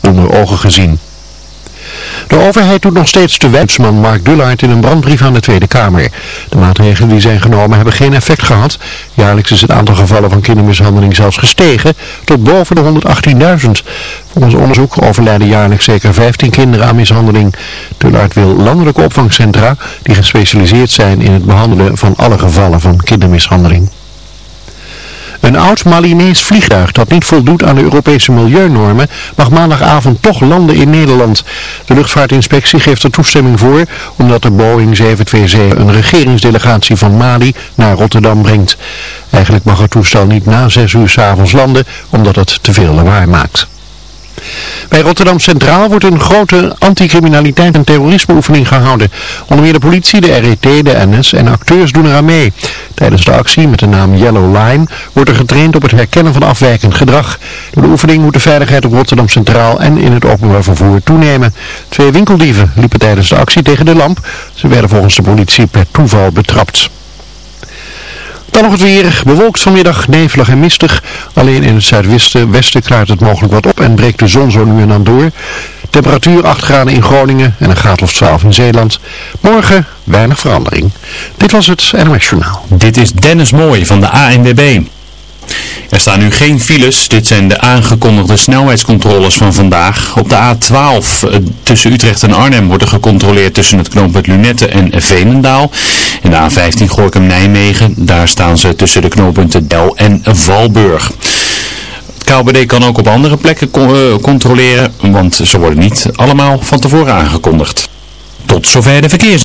onder ogen gezien. De overheid doet nog steeds te wetsman Mark Dullard in een brandbrief aan de Tweede Kamer. De maatregelen die zijn genomen hebben geen effect gehad. Jaarlijks is het aantal gevallen van kindermishandeling zelfs gestegen tot boven de 118.000. Volgens onderzoek overlijden jaarlijks zeker 15 kinderen aan mishandeling. Dullard wil landelijke opvangcentra die gespecialiseerd zijn in het behandelen van alle gevallen van kindermishandeling. Een oud Malinees vliegtuig dat niet voldoet aan de Europese milieunormen mag maandagavond toch landen in Nederland. De luchtvaartinspectie geeft er toestemming voor omdat de Boeing 727 een regeringsdelegatie van Mali naar Rotterdam brengt. Eigenlijk mag het toestel niet na 6 uur s'avonds landen omdat het te veel lawaai maakt. Bij Rotterdam Centraal wordt een grote anticriminaliteit- en terrorismeoefening gehouden. Onder meer de politie, de RET, de NS en acteurs doen eraan mee. Tijdens de actie met de naam Yellow Line wordt er getraind op het herkennen van afwijkend gedrag. Door de oefening moet de veiligheid op Rotterdam Centraal en in het openbaar vervoer toenemen. Twee winkeldieven liepen tijdens de actie tegen de lamp. Ze werden volgens de politie per toeval betrapt. Dan nog het weer. Bewolkt vanmiddag, nevelig en mistig. Alleen in het zuidwesten westen klaart het mogelijk wat op en breekt de zon zo nu en dan door. Temperatuur 8 graden in Groningen en een graad of 12 in Zeeland. Morgen weinig verandering. Dit was het NOS Journaal. Dit is Dennis Mooij van de ANWB. Er staan nu geen files. Dit zijn de aangekondigde snelheidscontroles van vandaag. Op de A12 eh, tussen Utrecht en Arnhem wordt er gecontroleerd tussen het knooppunt Lunette en Veenendaal. En de A15 Gorkum-Nijmegen, daar staan ze tussen de knooppunten Del en Valburg. Het KLBD kan ook op andere plekken eh, controleren, want ze worden niet allemaal van tevoren aangekondigd. Tot zover de verkeers.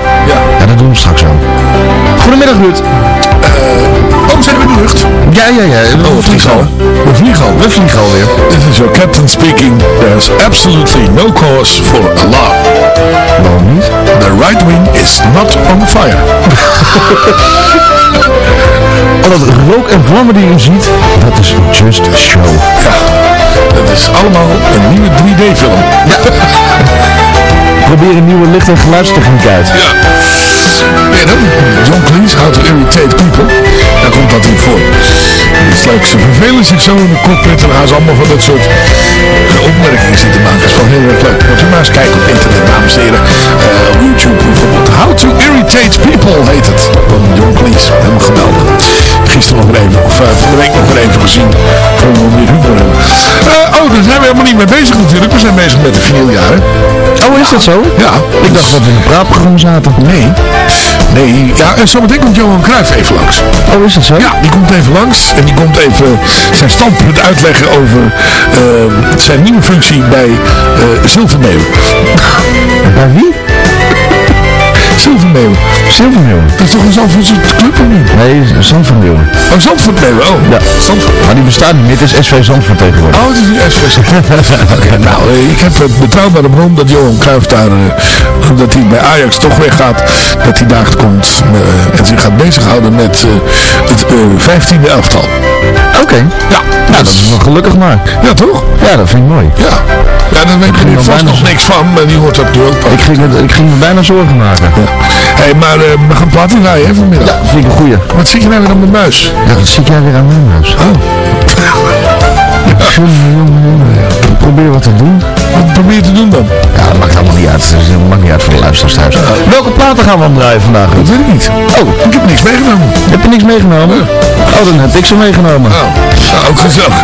Ja. Ja, dat doen we straks wel. Goedemiddag Ruud. Oh, zijn we in de lucht? Ja, ja, ja. We Oh, vliegen al. We vliegen al. We vliegen alweer. This is your captain speaking. There's absolutely no cause for alarm. Waarom niet? The right wing is not on fire. Al dat rook en vlammen die u ziet, dat is just show. Ja, het is allemaal een nieuwe 3D-film. Probeer een nieuwe licht- en geluidstechniek uit. Ja. Je, John Cleese, How to Irritate People. Daar komt dat in voor. Het is leuk, ze vervelen zich zo in de cockpit en dan gaan ze allemaal van dat soort eh, opmerkingen zitten maken. Dat is gewoon heel erg leuk. Moet u maar eens kijken op internet, dames en heren. Eh, YouTube bijvoorbeeld. How to Irritate People heet het. Van John Cleese. Helemaal geweldig. Gisteren nog weer even, of uh, van de week nog weer even gezien. Om weer oh, daar zijn we helemaal niet mee bezig natuurlijk. We zijn bezig met de vinyljaren. Oh, is dat zo? Ja. Ik dacht dat we in een praatprogramma zaten. Nee. Nee, ja, en zometeen komt Johan Cruijff even langs. Oh, is dat zo? Ja, die komt even langs en die komt even zijn standpunt uitleggen over eh, zijn nieuwe functie bij uh, Zilvermeeuw. Bij wie? Zilvermeeuw. Zilvermeeuwen. Dat is toch een Zandvoortse club of niet? Nee, Zandvoortmeeuwen. Oh, Zandvoortmeeuw, oh. Ja. Zandvoort. Maar die bestaat niet meer, het is SV Zandvoort tegenwoordig. Oh, het is nu SVC. Oké, nou, eh, ik heb het betrouwbare bron dat Johan Cruijff daar, eh, dat hij bij Ajax toch weggaat, dat hij daar komt eh, en zich gaat bezighouden met eh, het 15e elftal. Oké. Ja, Nou, dat is wel gelukkig maar. ja toch? Ja, dat vind ik mooi. Ja. Ja, daar weet er al vast bijna nog niks van, maar die hoort dat nu ook pas. Ik ging, ik ging me bijna zorgen maken. Hé, hey, maar eh, we gaan platen rijden hè, vanmiddag. Ja, vind ik een goeie. Wat zit je nou weer aan mijn muis? Ja, dat zit jij weer aan mijn huis. Oh. Jongen, jongen, jongen. Ik probeer wat te doen. Wat probeer je te doen dan? Ja, dat maakt allemaal niet uit. Dat maakt niet uit voor de luisteraars thuis. Welke platen gaan we omdraaien vandaag? Dat weet ik niet. Oh, Ik heb niks meegenomen. heb je niks meegenomen? Oh, dan heb ik ze meegenomen. Oh, nou, ook gezellig.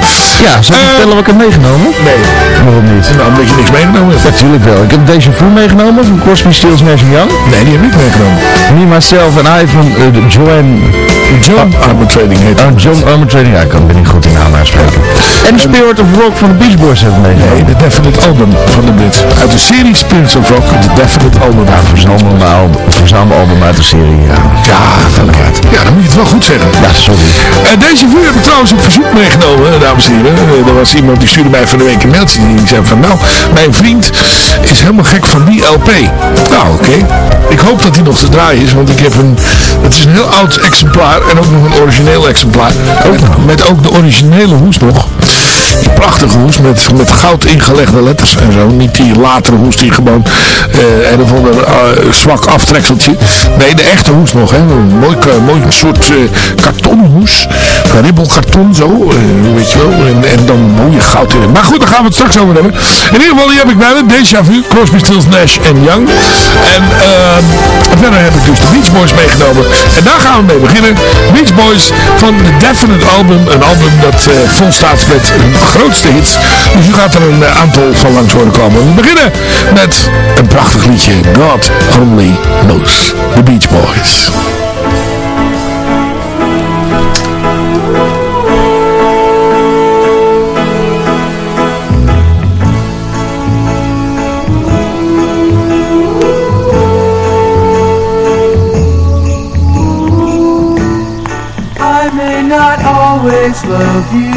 Ja, ik je Eh, vertellen wat ik heb meegenomen? Nee. Waarom niet? Nou, omdat je niks meegenomen hebt. Natuurlijk wel. Ik heb Deja Vu meegenomen van Crosby, Stills, Nash Young. Nee, die heb ik meegenomen. Me, Myself en I van uh, de Joanne... John Armour Trading heet Oh, John Armour Trading. Ja, ik kan ben niet goed in naam uitspreken. En Spirit of Rock van de Beach Boys hebben we Nee, de Definite Album van de Brits. Uit de serie Spirits of Rock, de Definite Album. Ja, verzamelalbum, verzamelalbum uit de serie. Ja, Ja, dat Ja, dan moet je het wel goed zeggen. ja sorry. Eh, deze vuur heb ik trouwens op verzoek meegenomen, eh, dames en heren. Eh, er was iemand die stuurde mij van de week een mailtje. Die zei van, nou, mijn vriend is helemaal gek van die LP. Nou, oké. Ik hoop dat hij nog te draaien is, want ik heb een... Het is een heel oud exemplaar en ook nog een origineel exemplaar. Met, met ook de originele hoes nog. Prachtige hoes met, met goud ingelegde letters en zo. Niet die latere hoes die gewoon eh een eh, zwak aftrekseltje. Nee, de echte hoes nog. Hè. Een mooi, ka- mooi soort eh kartonhoes. Ribbelkarton zo. eh, weet je wel. En, en dan mooie goud in. Maar goed, daar gaan we het straks over hebben. In ieder geval, die heb ik bij me. Deja Vu, Crosby, Stills, Nash en Young. En ehm, verder heb ik dus de Beach Boys meegenomen. En daar gaan we mee beginnen. Beach Boys van de Definite Album. Een album dat eh, vol staat met grootste hits. Dus u gaat er een eh, aantal van langs horen komen. We beginnen met een prachtig liedje. God Only Knows. The Beach Boys. I may not always love you,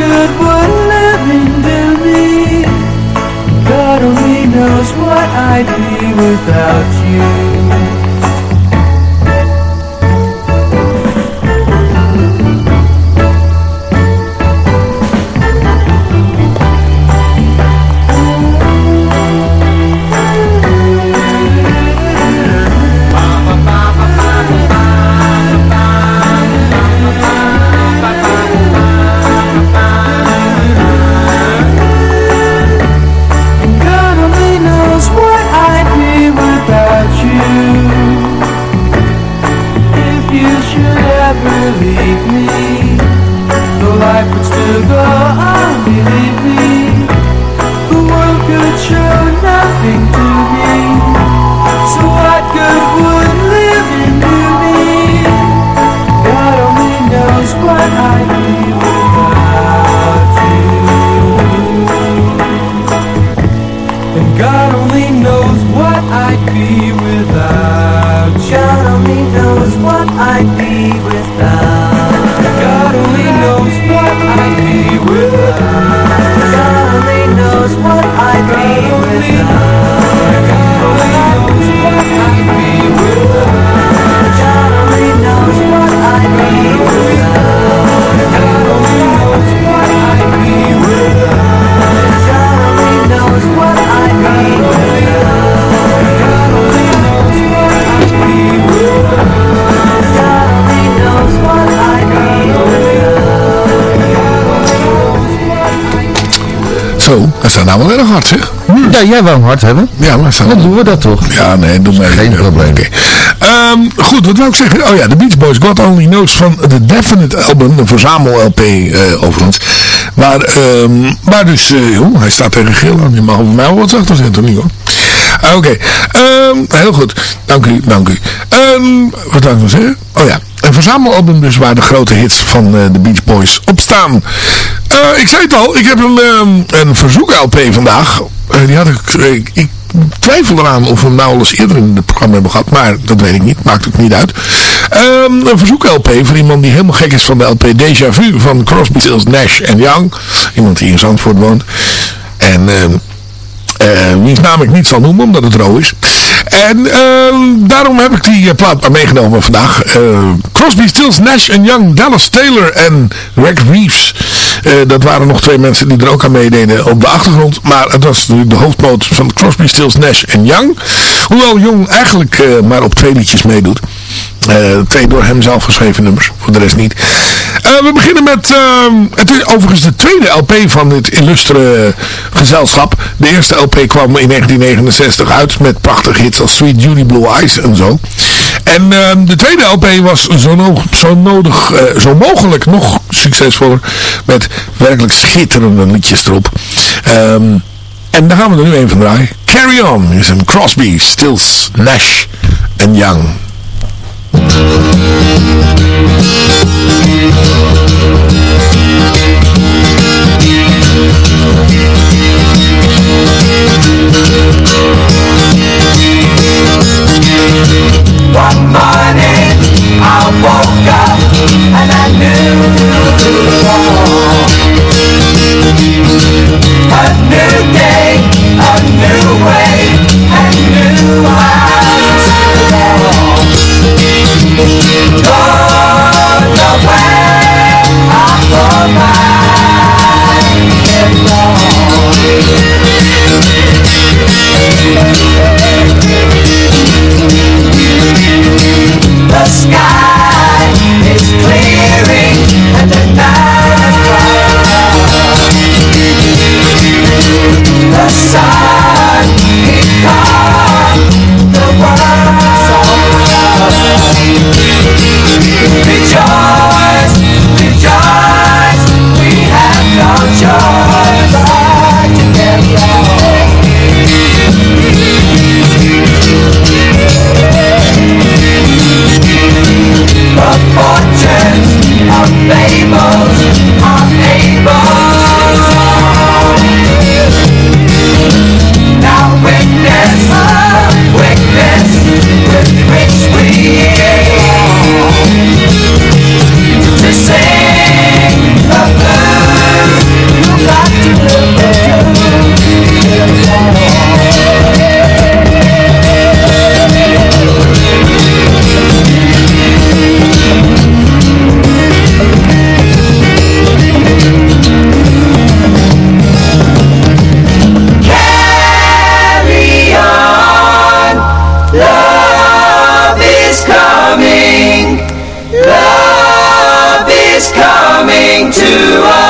good would living do me? God only knows what I'd be without you Zo, dat staat nou wel erg hard zeg. Ja, jij wou hem hard hebben. Ja, maar staat Dan doen we dat toch? Ja, nee, doe maar. Geen probleem. Ehm, goed, wat wou ik zeggen? Oh ja, de Beach Boys, God Only Knows van de Definite Album, een verzamel-LP eh, overigens. Waar, waar dus, joh, hij staat tegen geel aan, je mag over mij wel wat zachter niet hoor. Oké, ehm, heel goed. Dank u, dank u. Wat zou ik nog zeggen? Oh ja, een verzamelalbum dus waar de grote hits van eh, de Beach Boys op staan. Eh, ik zei het al, ik heb een, ehm, een verzoek-LP vandaag. Eh, die had ik, ik, twijfel eraan of we hem nou al eens eerder in het programma hebben gehad. Maar dat weet ik niet, maakt ook niet uit. Ehm, een verzoek-LP voor iemand die helemaal gek is van de LP Déjà Vu van Crosby, Stills, Nash en Young. Iemand die in Zandvoort woont. En... eh wiens naam ik niet zal noemen, omdat het ro is. En ehm, daarom heb ik die eh, plaat maar meegenomen vandaag. Eh, Crosby, Stills, Nash Young, Dallas Taylor en Greg Reeves. Eh, dat waren nog twee mensen die er ook aan meededen op de achtergrond. Maar het was natuurlijk de hoofdmoot van Crosby, Stills, Nash Young. Hoewel Young eigenlijk maar op twee liedjes meedoet. Eh, twee door hem zelf geschreven nummers, voor de rest niet. Eh, we beginnen met, ehm, het is overigens de tweede LP van dit illustre gezelschap. De eerste LP kwam in 1969 uit met prachtige hits als Sweet Judy Blue Eyes en zo. En ehm, de tweede LP was zo, zo nodig, eh, zo mogelijk nog succesvoller met werkelijk schitterende liedjes erop. Ehm, en daar gaan we er nu een van draaien. Carry On is een Crosby, Stills, Nash en Young. Thank you are.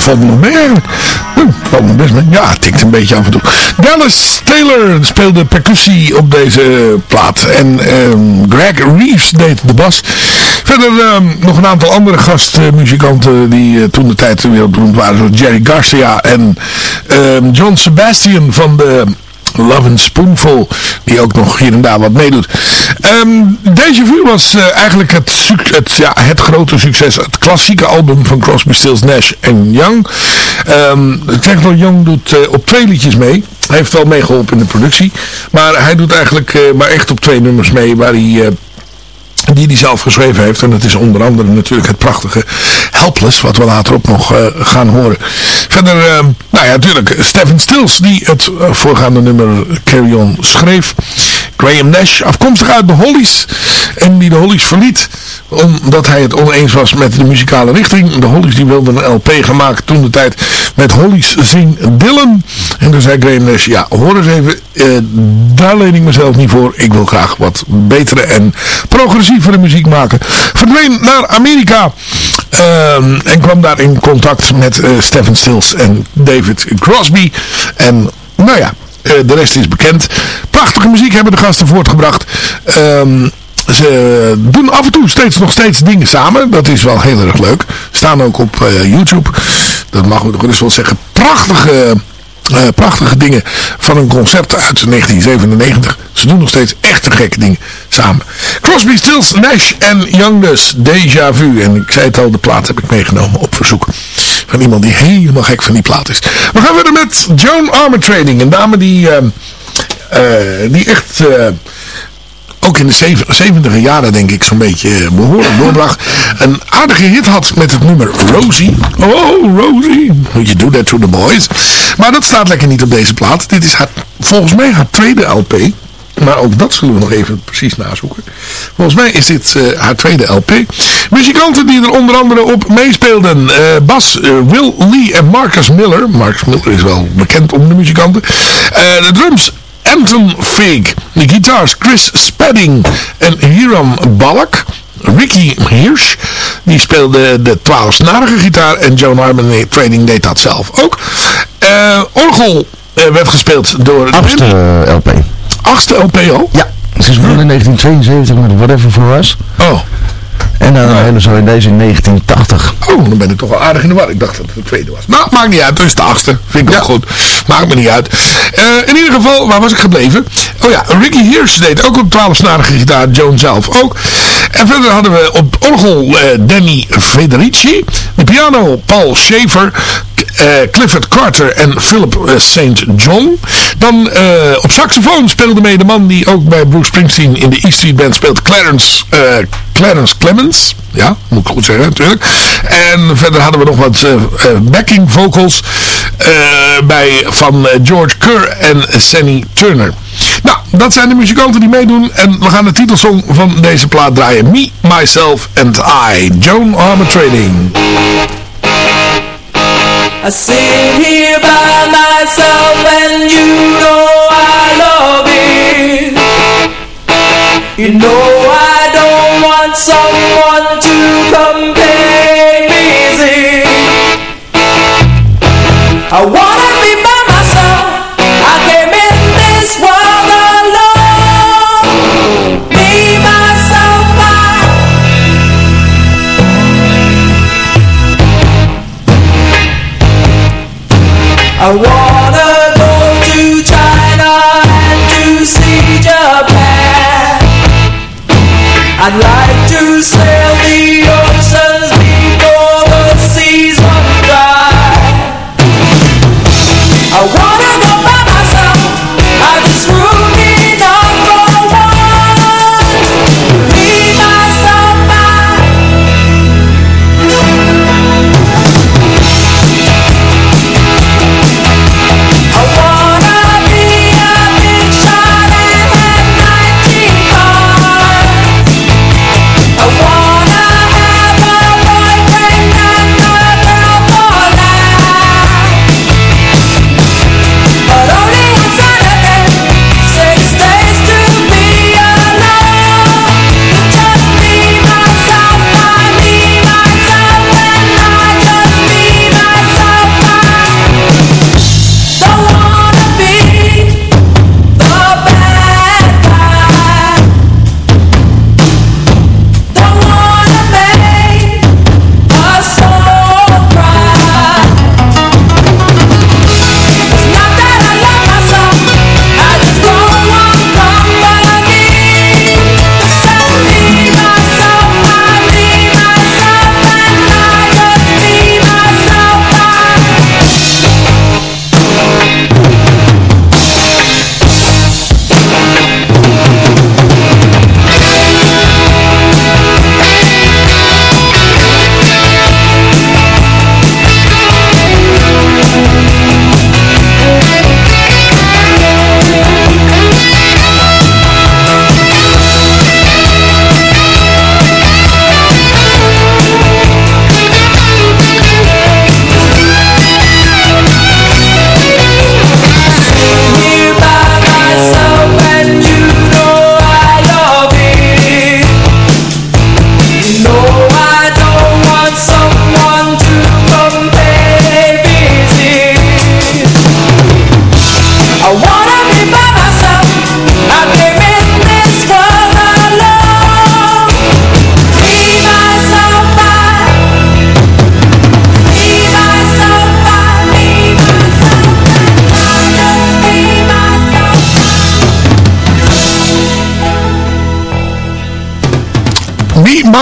Valt me best mee. Ja, tikt een beetje af en toe. Dallas Taylor speelde percussie op deze plaat. En ehm, Greg Reeves deed de bas. Verder ehm, nog een aantal andere gastmuzikanten die eh, toen de tijd wereldberoemd waren. Zoals Jerry Garcia en ehm, John Sebastian van de Love and Spoonful, die ook nog hier en daar wat meedoet. Um, Deja Vu was uh, eigenlijk het, het, ja, het grote succes, het klassieke album van Crosby, Stills, Nash en Young. Um, Techno Young doet uh, op twee liedjes mee. Hij heeft wel meegeholpen in de productie, maar hij doet eigenlijk uh, maar echt op twee nummers mee waar hij die hij zelf geschreven heeft. En dat is onder andere natuurlijk het prachtige Helpless, wat we later ook nog gaan horen. Verder, uh, nou ja, natuurlijk Stephen Stills, die het voorgaande nummer Carry On schreef. Graham Nash, afkomstig uit de Hollies. En die de Hollies verliet omdat hij het oneens was met de muzikale richting. De Hollies die wilden een LP gemaakt toen de tijd met Hollies Zing Dylan. En toen zei Graham Nash, ja hoor eens even, uh, daar leen ik mezelf niet voor. Ik wil graag wat betere en progressievere muziek maken. Verdween naar Amerika. Uh, en kwam daar in contact met uh, Stephen Stills en David Crosby. En nou ja, de rest is bekend. Prachtige muziek hebben de gasten voortgebracht. Um, ze doen af en toe steeds nog steeds dingen samen. Dat is wel heel erg leuk. Staan ook op uh, YouTube. Dat mag toch eens wel zeggen. Prachtige, uh, prachtige dingen van een concert uit 1997. Ze doen nog steeds echte gekke dingen samen. Crosby, Stills, Nash en Young dus. Deja Vu. En ik zei het al, de plaat heb ik meegenomen op verzoek. Van iemand die helemaal gek van die plaat is. We gaan verder met Joan Armour Trading. Een dame die, uh, die echt ook in de 70 jaren denk ik zo'n beetje behoorlijk doorbracht. Een aardige hit had met het nummer Rosie. Oh Rosie, you do that to the boys. Maar dat staat lekker niet op deze plaat. Dit is haar, volgens mij haar tweede LP. Maar ook dat zullen we nog even precies nazoeken. Volgens mij is dit uh, haar tweede LP. Muzikanten die er onder andere op meespeelden. Uh, Bas, uh, Will Lee en Marcus Miller. Marcus Miller is wel bekend om de muzikanten. de drums Anton Fig. De gitaars Chris Spedding en Hiram Balk. Ricky Hirsch, die speelde de 12-snarige gitaar en Joan Harmon Trading deed dat zelf ook. Orgel werd gespeeld door... Achtste LP. Achtste LP al? Ja, ze is begonnen in 1972 met Whatever For Us. Oh. En dan nou. zo in deze in 1980. Oh, dan ben ik toch wel aardig in de war. Ik dacht dat het de tweede was. Nou, maakt niet uit. Dus de achtste. Vind ik ja. ook goed. Maakt me niet uit. Uh, in ieder geval, waar was ik gebleven? Oh ja, Ricky Hirsch deed ook op 12-snarige gitaar. Joan zelf ook. En verder hadden we op orgel uh, Danny Federici. De piano Paul Schaefer. Uh, Clifford Carter en Philip uh, St. John. Dan uh, op saxofoon speelde mee de man die ook bij Bruce Springsteen in de E Street Band speelt. Clarence, Clarence Clemens. Ja, moet ik goed zeggen natuurlijk. En verder hadden we nog wat backing vocals bij, van George Kerr en Sandy Turner. Nou, dat zijn de muzikanten die meedoen. En we gaan de titelsong van deze plaat draaien. Me, Myself and I. Joan Armour Trading. I sit here by myself and you know I love it. You know I don't want someone to compare me I wanna I wanna go to China and to see Japan. I'd like to sail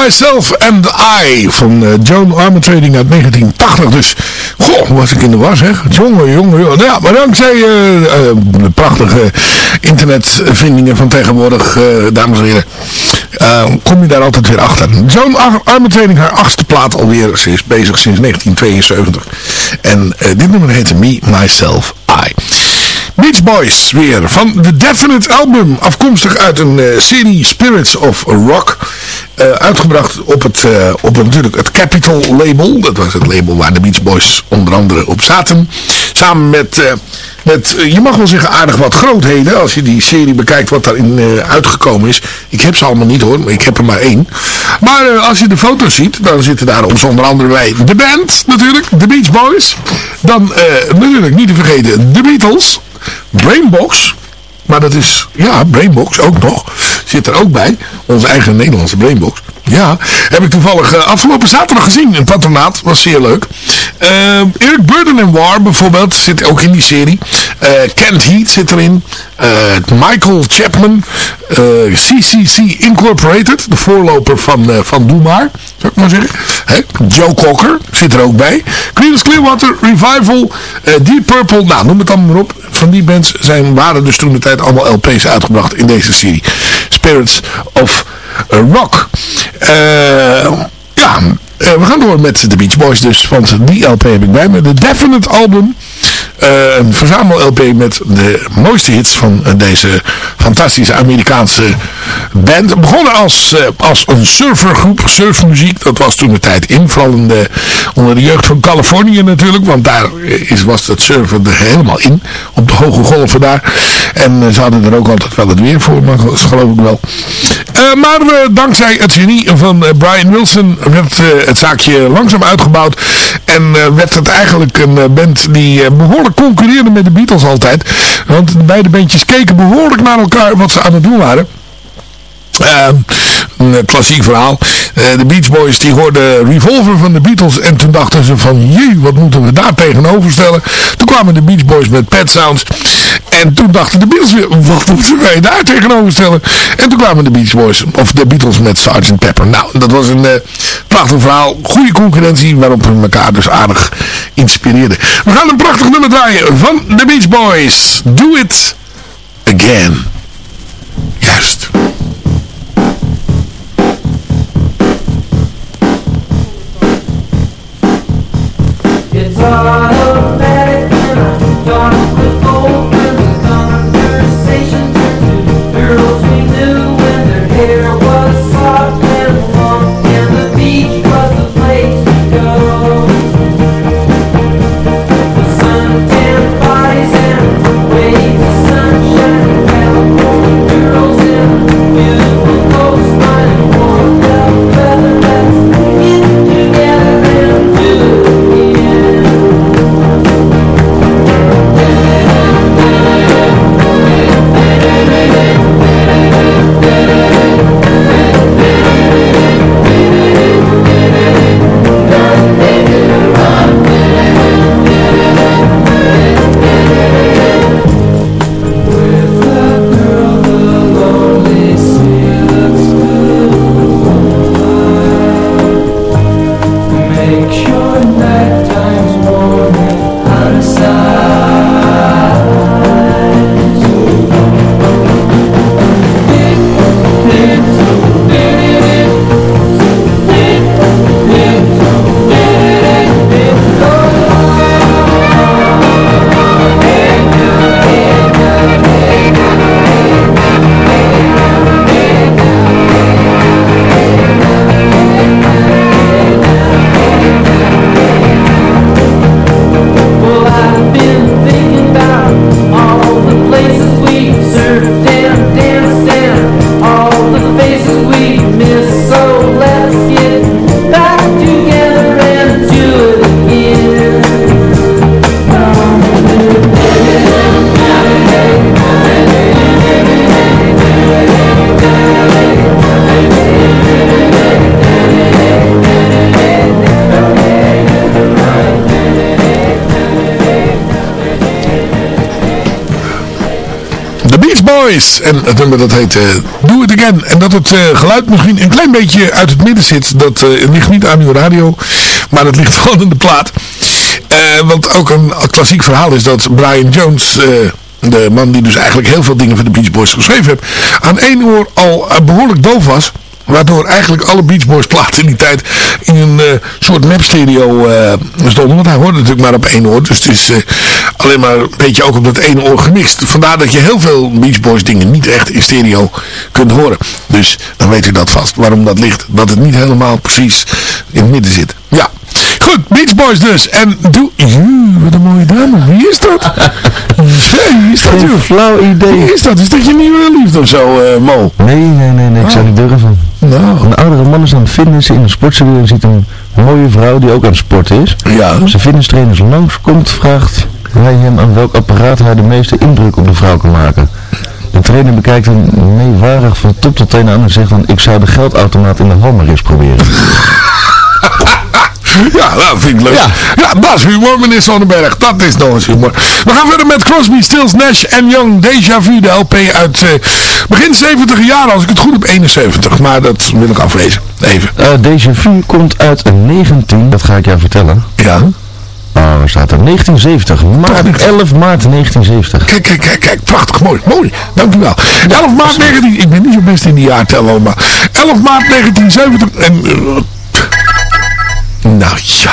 Myself and I van uh, Joan Armatrading uit 1980. Dus, goh, was ik in de was, hè. Jongen, jongen, jongen. Ja, maar dankzij uh, de prachtige internetvindingen van tegenwoordig, dames en heren, kom je daar altijd weer achter. Joan Armatrading, haar achtste plaat alweer. Ze is bezig sinds 1972. En dit nummer heette Me, Myself. Beach Boys weer van The Definite Album. Afkomstig uit een uh, serie Spirits of Rock. Uh, uitgebracht op het, uh, op natuurlijk het Capitol label. Dat was het label waar de Beach Boys onder andere op zaten. Samen met, met je mag wel zeggen aardig wat grootheden. Als je die serie bekijkt wat daarin uitgekomen is. Ik heb ze allemaal niet hoor, maar ik heb er maar één. Maar als je de foto's ziet, dan zitten daar ons onder andere bij de band natuurlijk. De Beach Boys. Dan natuurlijk niet te vergeten de Beatles. Brainbox. Maar dat is, ja, Brainbox ook nog. Zit er ook bij. Onze eigen Nederlandse Brainbox. Ja, heb ik toevallig uh, afgelopen zaterdag gezien het patronaat. Was zeer leuk. Uh, Eric Burden and War bijvoorbeeld zit ook in die serie. Uh, Kent Heat zit erin. Michael Chapman. CCC Incorporated. De voorloper van, van Doe Maar. Zou ik maar zeggen. Hè? Joe Cocker zit er ook bij. Creedence Clearwater, Revival, Deep Purple. Nou, noem het allemaal maar op. Van die bands zijn, waren dus toen de tijd allemaal LP's uitgebracht in deze serie. Spirits of Rock. Uh, ja, uh, we gaan door met de Beach Boys dus, want die LP heb ik bij me. De Definite Album. Een verzamel-LP met de mooiste hits van deze fantastische Amerikaanse band. Begonnen als, uh, als een surfergroep, surfmuziek. Dat was toen de tijd in, vooral onder de jeugd van Californië natuurlijk. Want daar is, was het surfen er helemaal in, op de hoge golven daar. En ze hadden er ook altijd wel het weer voor, maar dat geloof ik wel. Maar dankzij het genie van Brian Wilson werd het zaakje langzaam uitgebouwd. En werd het eigenlijk een band die behoorlijk concurreerde met de Beatles altijd. Want beide bandjes keken behoorlijk naar elkaar wat ze aan het doen waren. Uh, een klassiek verhaal. Uh, de Beach Boys die hoorden Revolver van de Beatles en toen dachten ze van jee, wat moeten we daar tegenover stellen. Toen kwamen de Beach Boys met Pet Sounds en toen dachten de Beatles weer, wat moeten wij daar tegenover stellen. En toen kwamen de Beach Boys, of de Beatles met Sgt. Pepper. Nou, dat was een uh, prachtig verhaal. Goede concurrentie waarop we elkaar dus aardig inspireerden. We gaan een prachtig nummer draaien van de Beach Boys. Do It Again. Juist. It's En het nummer dat heet eh, Do It Again. En dat het eh, geluid misschien een klein beetje uit het midden zit. Dat eh, ligt niet aan uw radio. Maar het ligt gewoon in de plaat. Want ook een klassiek verhaal is dat Brian Jones... de man die dus eigenlijk heel veel dingen voor de Beach Boys geschreven heeft... aan één oor al eh, behoorlijk doof was... Waardoor eigenlijk alle Beach Boys platen in die tijd in een soort mapstereo eh stonden. Want hij hoorde natuurlijk maar op één oor. Dus het is alleen maar een beetje ook op dat ene oor gemixt. Vandaar dat je heel veel Beach Boys dingen niet echt in stereo kunt horen. Dus dan weet u dat vast. Waarom dat ligt. Dat het niet helemaal precies in het midden zit. Ja. Goed, Beach Boys dus. En doe... Wat een mooie dame. Wie is dat? Wie is dat, joh? Flauw idee. Wie is dat? Is dat je nieuwe liefde of zo, eh Mo? Nee, nee, nee, nee, ik zou niet durven. Nou, Een oudere man is aan het fitnessen in een sportstudio en ziet een mooie vrouw die ook aan het sporten is. ja. Zijn fitnesstrainer langskomt, vraagt hij hem aan welk apparaat hij de meeste indruk op de vrouw kan maken. De trainer bekijkt hem meewarig van top tot teen aan en zegt dan, ik zou de geldautomaat in de hal maar eens proberen. Ja, dat vind ik leuk. Ja. Ja. dat is humor, meneer Sonnenberg. Dat is nog eens humor. We gaan verder met Crosby, Stills, Nash en Young. Deja Vu, de LP uit eh, begin 70 jaar, als ik het goed heb, 71. Maar dat wil ik aflezen. Even. Eh Déjà Vu komt uit 19, dat ga ik jou vertellen. Ja. Oh, waar staat er? 1970. Maart, 11 maart 1970. Kijk, kijk, kijk, kijk. Prachtig, mooi, mooi. Dank u wel. 11 maart 19... Ik ben niet zo best in die jaartellen, maar... 11 maart 1970 en... eh, nou, ja.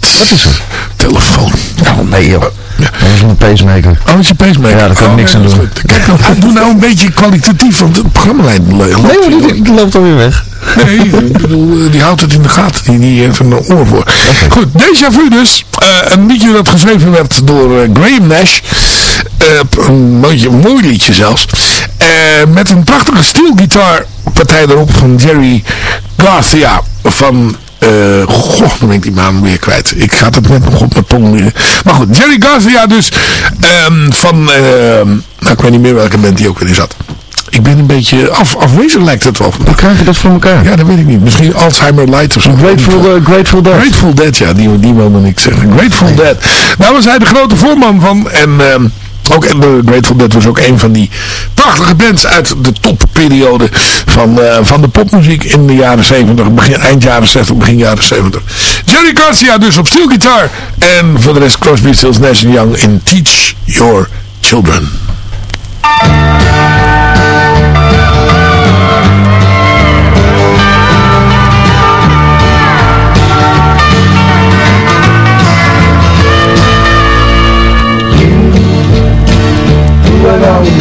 Wat is er? Telefoon. Oh nee joh. Ja. Dat is mijn pacemaker. Oh, is je pacemaker? Ja, daar kan ik Oh, niks aan doen. Kijk, nou, doe nou een beetje kwalitatief, want het programma lijkt leuk. Nee, maar die, die loopt alweer weg. Nee, ik bedoel, eh, die houdt het in de gaten. Die, die heeft een oor voor. Goed, Deja Vu dus. Eh, een liedje dat geschreven werd door eh, Graham Nash. Eh, een mooi, een mooi liedje zelfs. Met een prachtige steelgitaarpartij erop van Jerry Garcia. Van... eh goh, dan ben ik die naam weer kwijt. Ik ga het net nog op mijn tong. Maar goed, Jerry Garcia dus. ehm, van... ehm, nou, ik weet niet meer welke band die ook weer in zat. Ik ben een beetje af, afwezig lijkt het wel. Hoe krijg je dat voor elkaar? Ja, dat weet ik niet. Misschien Alzheimer Light of zo. Grateful, uh, Grateful Dead. Grateful Dead, ja, die, die wilde ik zeggen. Grateful Dead. Daar was hij de grote voorman van. En ook en de Grateful Dead was ook een van die prachtige bands uit de topperiode van, eh, van de popmuziek in de jaren 70, begin, eind jaren 60, begin jaren 70. Jerry Garcia dus op steelgitaar. En voor de rest Crosby, Stills, Nash Young in Teach Your Children.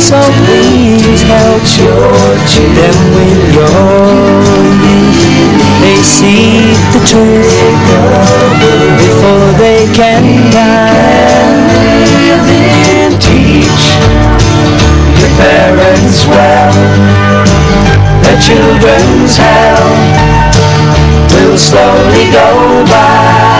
So please help them with your youth. They seek the truth before they can die. Teach your parents well. Their children's hell will slowly go by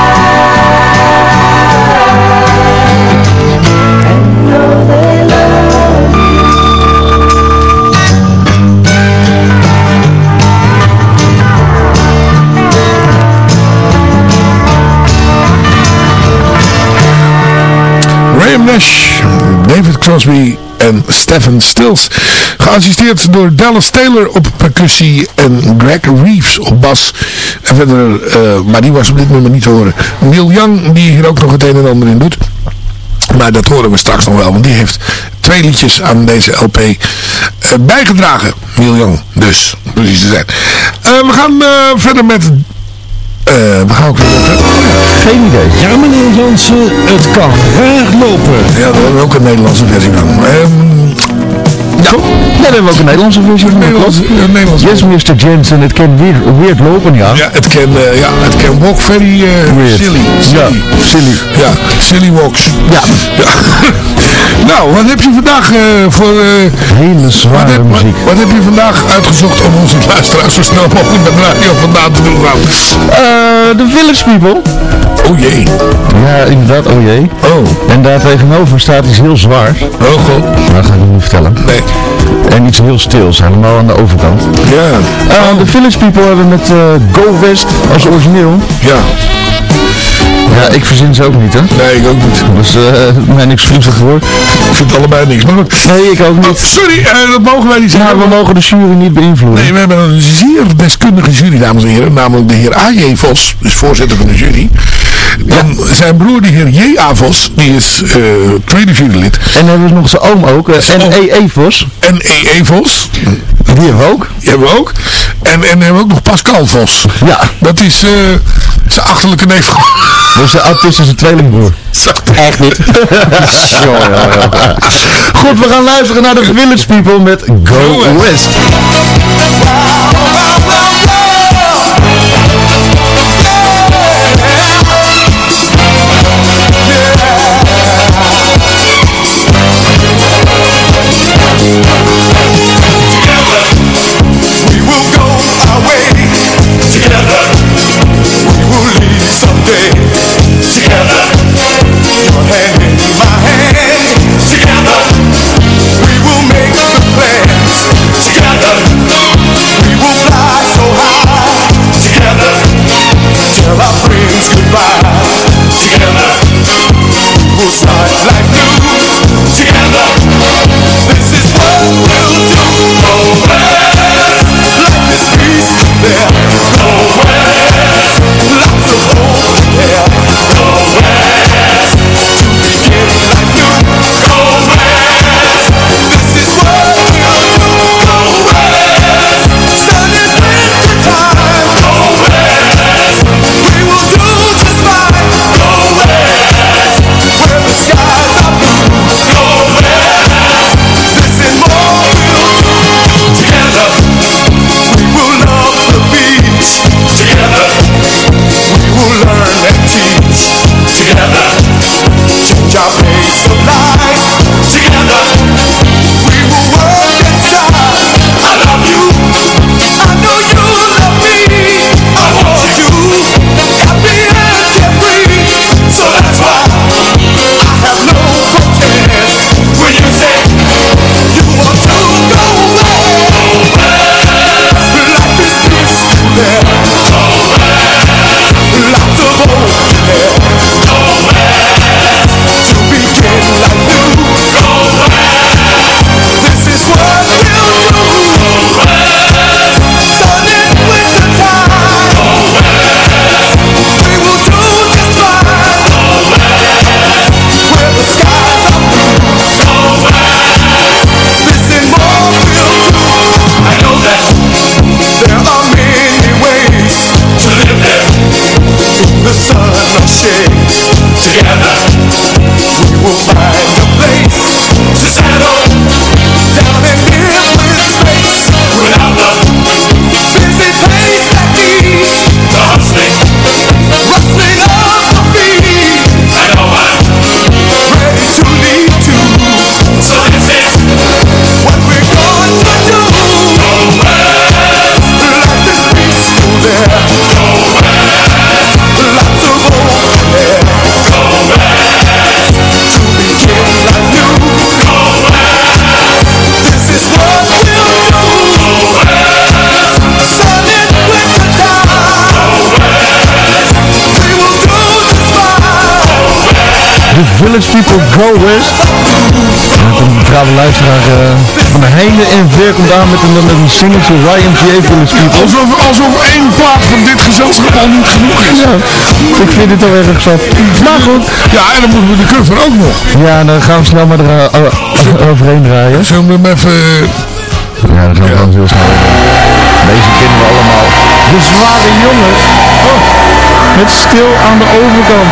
David Crosby en Stephen Stills. Geassisteerd door Dallas Taylor op percussie en Greg Reeves op bas. En verder, eh, maar die was op dit moment niet te horen. Neil Young, die hier ook nog het een en ander in doet. Maar dat horen we straks nog wel, want die heeft twee liedjes aan deze LP eh, bijgedragen. Neil Young, dus, precies te zijn. Eh, we gaan verder met... eh, we gaan ook weer verder. Geen idee. Ja, meneer Jansen, het kan graag lopen. Ja, daar hebben we ook een Nederlandse versie van. Ehm, Ja, daar hebben we ook een Nederlandse versie van. Nederlands. Yes, Mr. Jensen, het kan weird, weird lopen, ja. Ja, het can, eh, ja, het can walk very eh, Weird. silly. Ja, silly. silly. Ja, silly walks. Ja. Ja. nou, wat heb je vandaag eh, voor... Hele wat, zware heb, muziek. wat heb je vandaag uitgezocht om onze luisteraars zo snel mogelijk met de radio vandaan te doen gaan? De Village People. Oh jee. Ja, inderdaad, oh jee. Oh. En daar tegenover staat iets heel zwaars. Oh god. Maar dat ga ik niet vertellen. Nee. En iets heel stils, helemaal aan de overkant. Ja. Eh, De Village People hebben met eh, Go West als origineel. Ja. Ja, ik verzin ze ook niet, hè. Nee, ik ook niet. Dus eh mij niks vriendelijk voor. Ik vind allebei niks. Maar goed. Nee, ik ook Oh, niet. sorry, eh, dat mogen wij niet zeggen. Ja, we mogen de jury niet beïnvloeden. Nee, we hebben een zeer deskundige jury, dames en heren. Namelijk de heer A.J. Vos, dus voorzitter van de jury. Dan zijn broer, de heer J.A. Vos, die is eh, tweede jurylid. En dan hebben we nog zijn oom ook, eh, en oom. E.E. Vos. En E.E. Vos, Die hebben we ook. die hebben we ook. En, en dan hebben we ook nog Pascal Vos. Ja, Dat is eh, zijn achterlijke neef. dat is de autistische tweelingbroer. Echt niet. Goed, we gaan luisteren naar de Village People met Go Go West. We The Village People Go West. En dan komt de trouwe luisteraar eh, van de heinde en ver komt aan met een, met een singeltje YMCA Village People. Alsof, alsof één plaat van dit gezelschap al niet genoeg is. Ja, ik vind het wel erg zat. Maar goed. Ja, en dan moeten we de cover ook nog. Ja, dan gaan we snel maar er uh, overheen draaien. Zullen we hem even... Ja, dan gaan we gewoon heel snel. Deze kennen we allemaal. De zware jongens. Oh, met stil aan de overkant.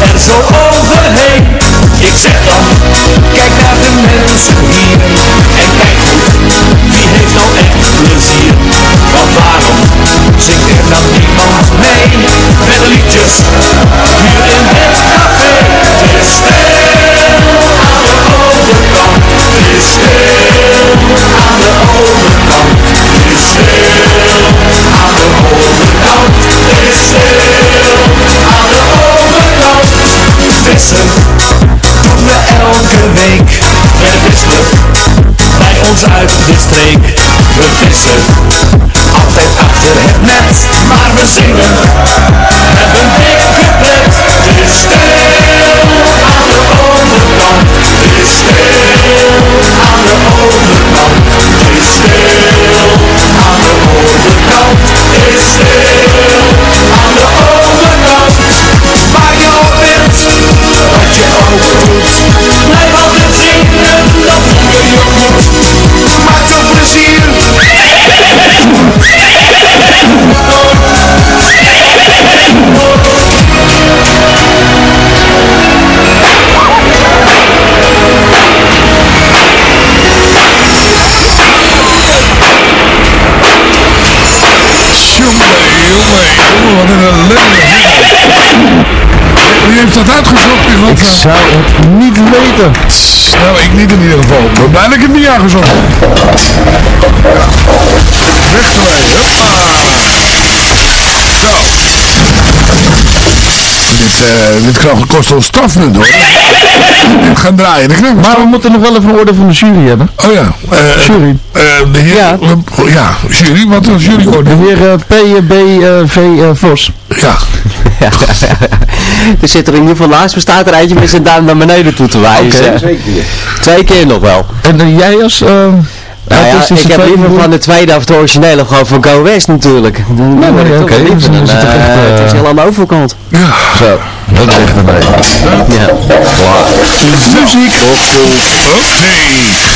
er zo overheen. Ik zeg dan, kijk naar de mensen hier. En kijk goed, wie heeft nou echt plezier? Want waarom zingt er dan niemand mee Met liedjes? Hier in het café Het is stil. Aan de overkant Het is stil. Aan de overkant Het is stil. Aan de overkant is stil Vissen doen we elke week Er vissen bij ons uit de streek We vissen altijd achter het net Maar we zingen met een dikke pret Het is stil aan de overkant Het is stil Nou, ik niet in ieder geval. Ik ben blij dat ik het niet aangezocht heb. Weg ermee, huppa. Zo. Dit, eh dit krijgt kost wel strafpunt hoor. Dit gaan draaien. Krijg ik Maar we moeten nog wel even een orde van de jury hebben. Oh ja. eh, Jury. eh, de heer, Ja. jury. Wat was jury De heer P. B. eh, V. Vos. Ja. er zit er in ieder geval naast me staat er eentje met zijn duim naar beneden toe te wijzen. Oké. Twee keer. Twee keer nog wel. En eh, jij als... eh Nou ja, ik heb liever van de tweede of de originele of gewoon van Go West natuurlijk. Dan nee, toch oké, dus dan is het eh, eh, Het is heel aan de overkant. Ja. Zo, dat echt erbij. Ja. Muziek. Oké.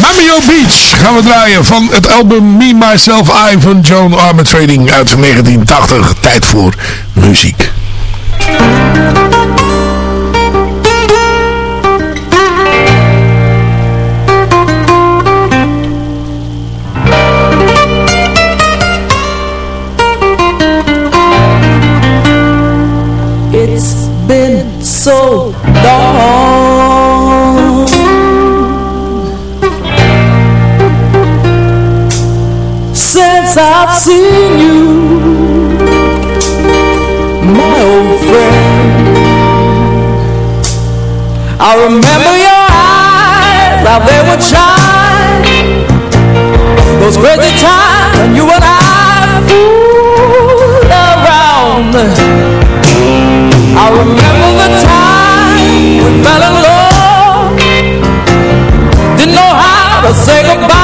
Mamio Beach gaan we draaien van het album Me, Myself, I van Joan Armatrading uit 1980. Tijd voor muziek. It's been so long since I've seen you, my old friend. I remember your eyes, how they would shine. Those crazy times when you and I fooled around. I remember the time we fell in love Didn't know how to say goodbye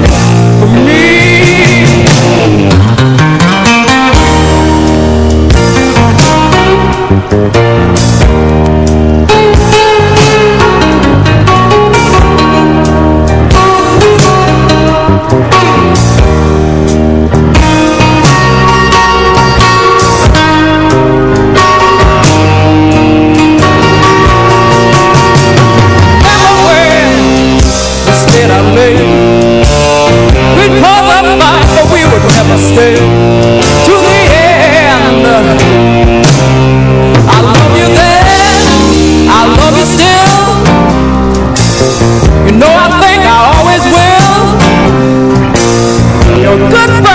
good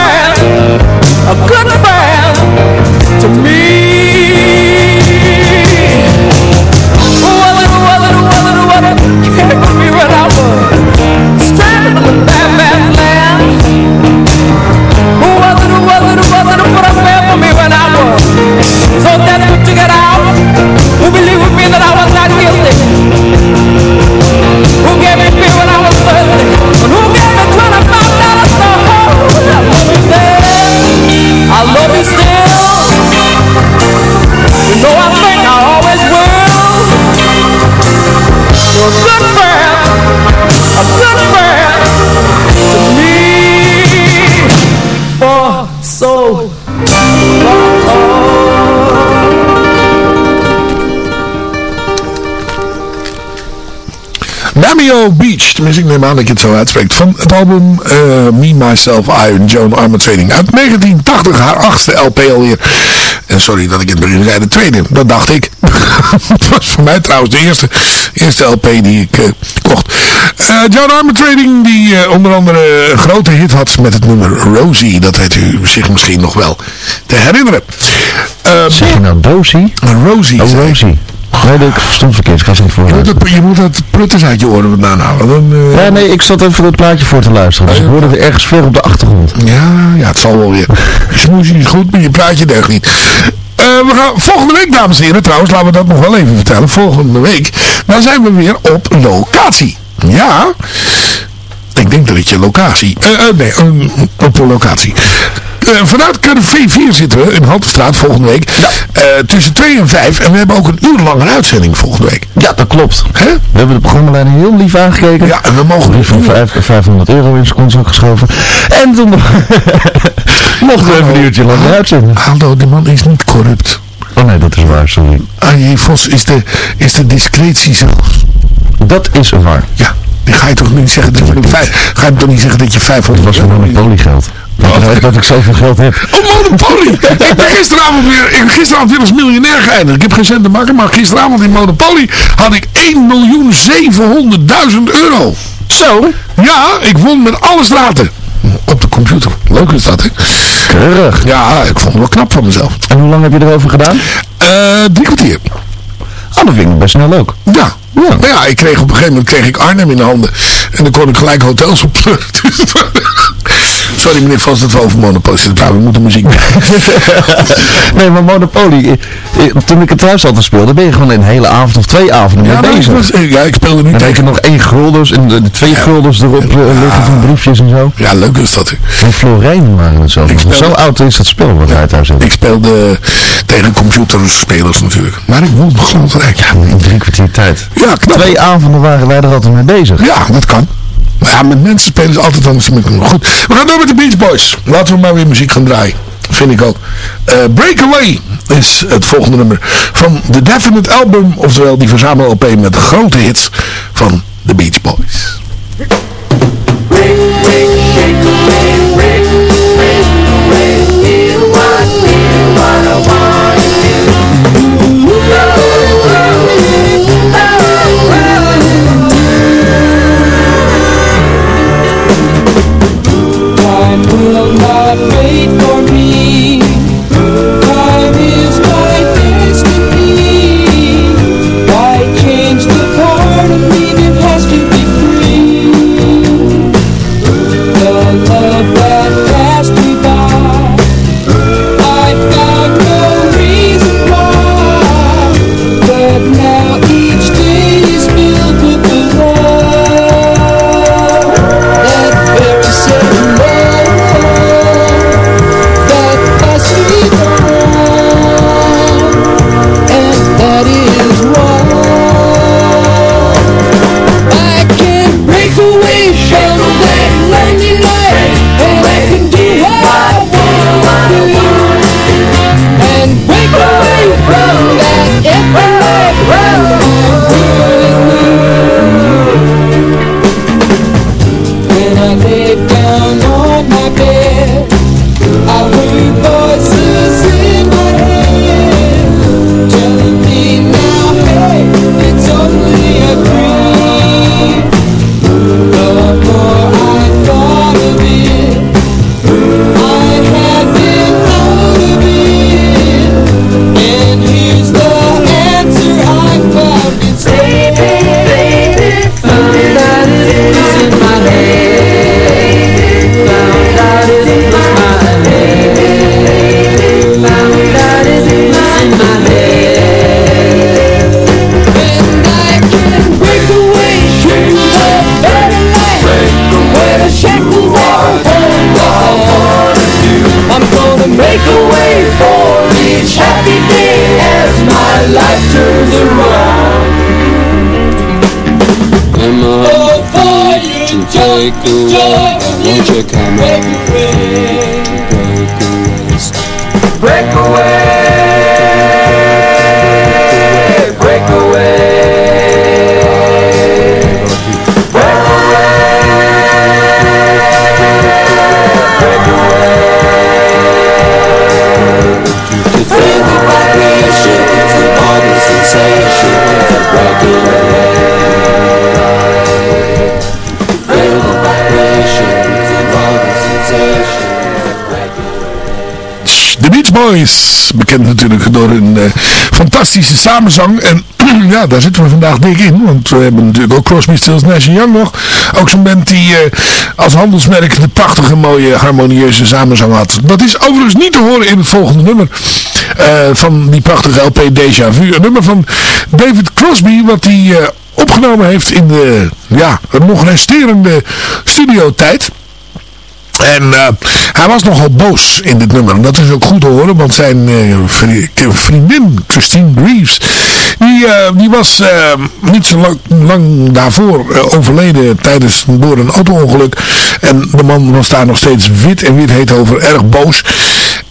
Beach, tenminste ik neem aan dat je het zo uitspreekt, van het album eh, Me, Myself, I en Joan Armour Trading uit 1980, haar achtste LP alweer. En sorry dat ik het begin zei de tweede, dat dacht ik. het was voor mij trouwens de eerste, eerste LP die ik eh, kocht. Eh, Joan Armour Trading die onder andere een grote hit had met het nummer Rosie, dat weet u zich misschien nog wel te herinneren. Zeg je nou Dosie? Rosie. Oh. Rosie. Nee, dat stond verkeerd. Ik ga ze niet Je moet, voor. het, je moet het prutters uit je oren vandaan halen. Dan, eh, Ja, nee, ik zat even het plaatje voor te luisteren. Dus ik hoorde het ergens ver op de achtergrond. Ja, ja, het zal wel weer. Je niet goed, maar je praatje deugt niet. Eh, we gaan, volgende week, dames en heren, trouwens, laten we dat nog wel even vertellen. Volgende week, dan zijn we weer op locatie. Ja, ik denk dat het je locatie, eh, nee, op locatie. Eh, vanuit Café 4 zitten we in Haltestraat volgende week. Eh, tussen 2 en 5. En we hebben ook een uur lange uitzending volgende week. Ja, dat klopt. Hè? We hebben de programmaleiding heel lief aangekeken. Ja, en we mogen Brief van vijf- 500 euro in zijn geschoven. En toen mochten we even een uurtje lang uitzenden. Aldo, die man is niet corrupt. Oh nee, dat is waar, sorry. A.J. Vos is de, is de discretie zelf. Dat is waar. Ja, die ga je toch niet zeggen dat je, vijf, ga je toch niet zeggen dat je 500 Dat was mijn monopoliegeld. Weet dat ik zoveel geld heb. Oh, Monopoly! ik ben gisteravond weer, ik ben gisteravond weer als miljonair geëindigd. Ik heb geen cent te maken, maar gisteravond in Monopoly had ik 1.700.000 euro. Zo? Ja, ik won met alle straten. Op de computer. Leuk is dat, hè? Keurig. Ja, ik vond het wel knap van mezelf. En hoe lang heb je erover gedaan? Eh, drie kwartier. Oh, dat vind ik best snel ook. Ja. Ja. Nou ja, ik kreeg op een gegeven moment kreeg ik Arnhem in de handen. En dan kon ik gelijk hotels op. Sorry meneer Vos dat we over Monopoly zitten praten. We moeten muziek nee, maar Monopoly, eh, eh, toen ik het thuis altijd speelde, ben je gewoon een hele avond of twee avonden Ja, mee ik, bezig. was, ja, ik speelde nu Dan heb nog één guldens en de, de twee guldens erop eh, liggen van briefjes en zo. Ja, leuk is dat. En Florijn waren het zo. Ik speelde- Zo oud is dat spel wat wij thuis hebben. Ik speelde tegen computerspelers natuurlijk. Maar ik won glansrijk. Ja, In drie kwartier tijd. ja knap. Twee avonden waren wij er altijd mee bezig. Ja, dat kan. Maar ja, met mensen spelen ze altijd anders met. Goed, we gaan door met de Beach Boys. Laten we maar weer muziek gaan draaien. Vind ik ook. Eh, Breakaway is het volgende nummer van The Definite Album. Oftewel die verzamel-LP met de grote hits van de Beach Boys. Feet to take away. Won't you come on, Boys, bekend natuurlijk door hun eh, fantastische samenzang. En ja, daar zitten we vandaag dik in. Want we hebben natuurlijk ook Crosby, Stills, Nash Young nog. Ook zo'n band die eh, als handelsmerk de prachtige, mooie, harmonieuze samenzang had. Dat is overigens niet te horen in het volgende nummer. eh, van die prachtige LP Deja Vu. Een nummer van David Crosby, wat hij opgenomen heeft in de ja, nog resterende studiotijd. En eh, hij was nogal boos in dit nummer. En dat is ook goed te horen, want zijn eh, vri- vriendin, Christine Greaves, die, eh, die was niet zo lang, daarvoor overleden tijdens door een auto-ongeluk. En de man was daar nog steeds wit en wit heet over, erg boos.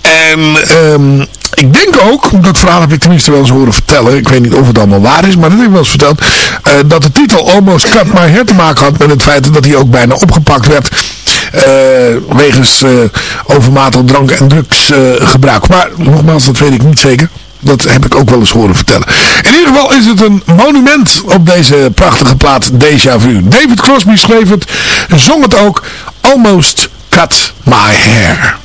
En ehm, ik denk ook, dat verhaal heb ik tenminste wel eens horen vertellen. Ik weet niet of het allemaal waar is, maar dat heb ik wel eens verteld. dat de titel Almost Cut My Hair te maken had met het feit dat hij ook bijna opgepakt werd. Eh, wegens eh, overmatig drank- en drugsgebruik. maar nogmaals, dat weet ik niet zeker. Dat heb ik ook wel eens horen vertellen. In ieder geval is het een monument op deze prachtige plaat Deja Vu. David Crosby schreef het, zong het ook. Almost Cut My Hair.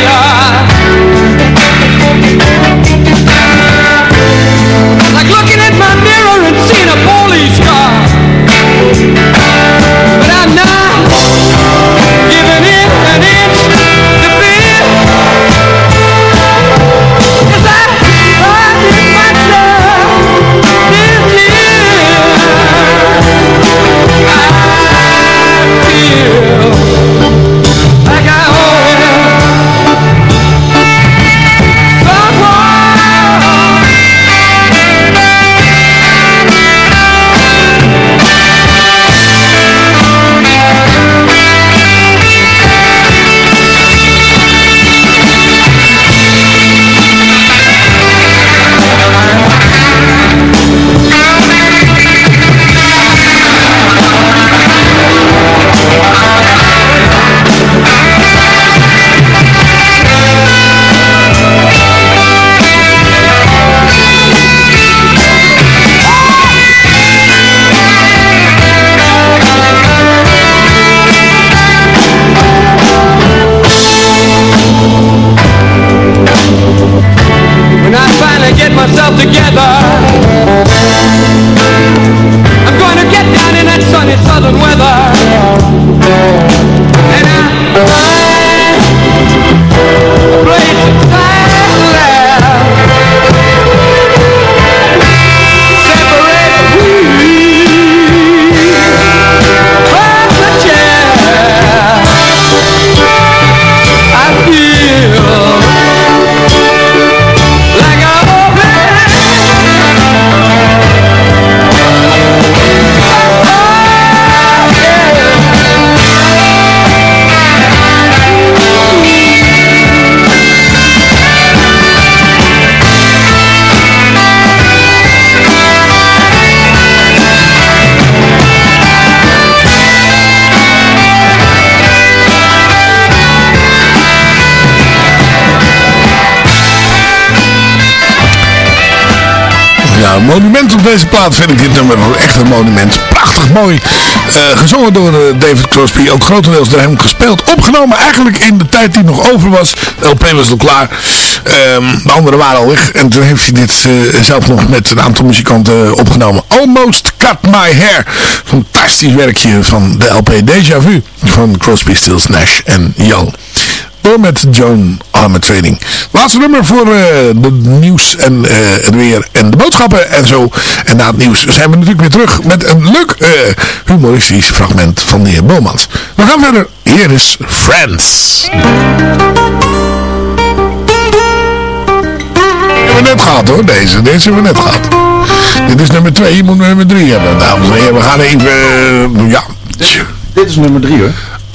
Yeah. Een monument op deze plaat vind ik dit nummer echt een monument. Prachtig mooi. eh, gezongen door eh, David Crosby. Ook grotendeels door hem gespeeld. Opgenomen eigenlijk in de tijd die nog over was. De LP was al klaar. Ehm, de anderen waren al weg. En toen heeft hij dit eh, zelf nog met een aantal muzikanten opgenomen. Almost Cut My Hair. Fantastisch werkje van de LP Deja Vu. Van Crosby, Stills, Nash en Young. Met Joan Armatrading. Laatste nummer voor eh, de nieuws en eh, het weer en de boodschappen en zo. En na het nieuws zijn we natuurlijk weer terug met een leuk eh, humoristisch fragment van de heer Bomans. We gaan verder. Hier is Friends. hebben we net gehad hoor, deze. Deze hebben we net gehad. Dit is nummer 2, je moet nummer 3 hebben. Dames en heren, we gaan even... eh, ja. Dit is nummer 3 hoor.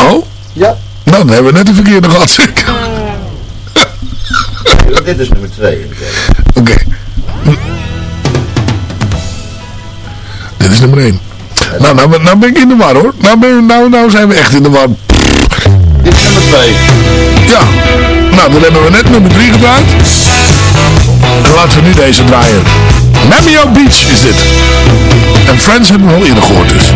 Oh? Ja. Dan hebben we net de verkeerde gehad. Dit is nummer 2. Oké. Dit is nummer 1. Nou, nou, ben- nou ben ik in de war hoor. Nou, ben, nou, nou zijn we echt in de war. Dit is nummer 2. Ja. Nou, dan hebben we net nummer 3 gedraaid. En laten we nu deze draaien. Mamio Beach is dit. En Friends hebben we al eerder gehoord dus.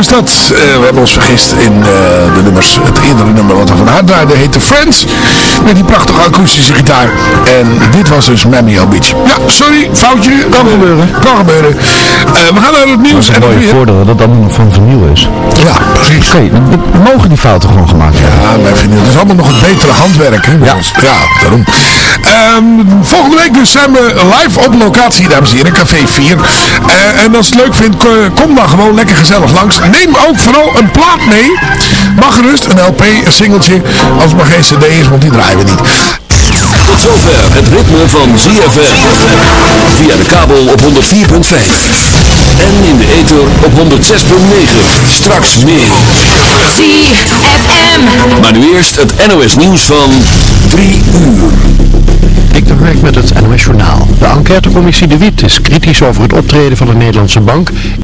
Was dat. Eh, we hebben ons vergist in eh, de nummers. Het eerdere nummer wat we van haar draaiden heette Friends. Met die prachtige akoestische gitaar. En dit was dus Mamio Beach. Ja, sorry, foutje. Kan gebeuren. Kan gebeuren. Eh, we gaan naar het nieuws. Dat is En een het mooie voordeel dat dat allemaal nog van vinyl is. Ja, precies. Oké, mogen die fouten gewoon gemaakt worden. Ja, wij vinden het is allemaal nog het betere handwerk. Hè, ja. ja, daarom. Ehm, volgende week dus zijn we live op locatie, dames en heren, Café 4. Eh, en als je het leuk vindt, ko- kom dan gewoon lekker gezellig langs. Neem ook vooral een plaat mee. Mag gerust, een LP, een singeltje. Als het maar geen cd is, want die draaien we niet. Tot zover het ritme van ZFM. Via de kabel op 104.5. En in de ether op 106.9. Straks meer. ZFM. Maar nu eerst het NOS nieuws van 3 uur. De met het NOS Journaal. De enquêtecommissie De Wit is kritisch over het optreden van de Nederlandse bank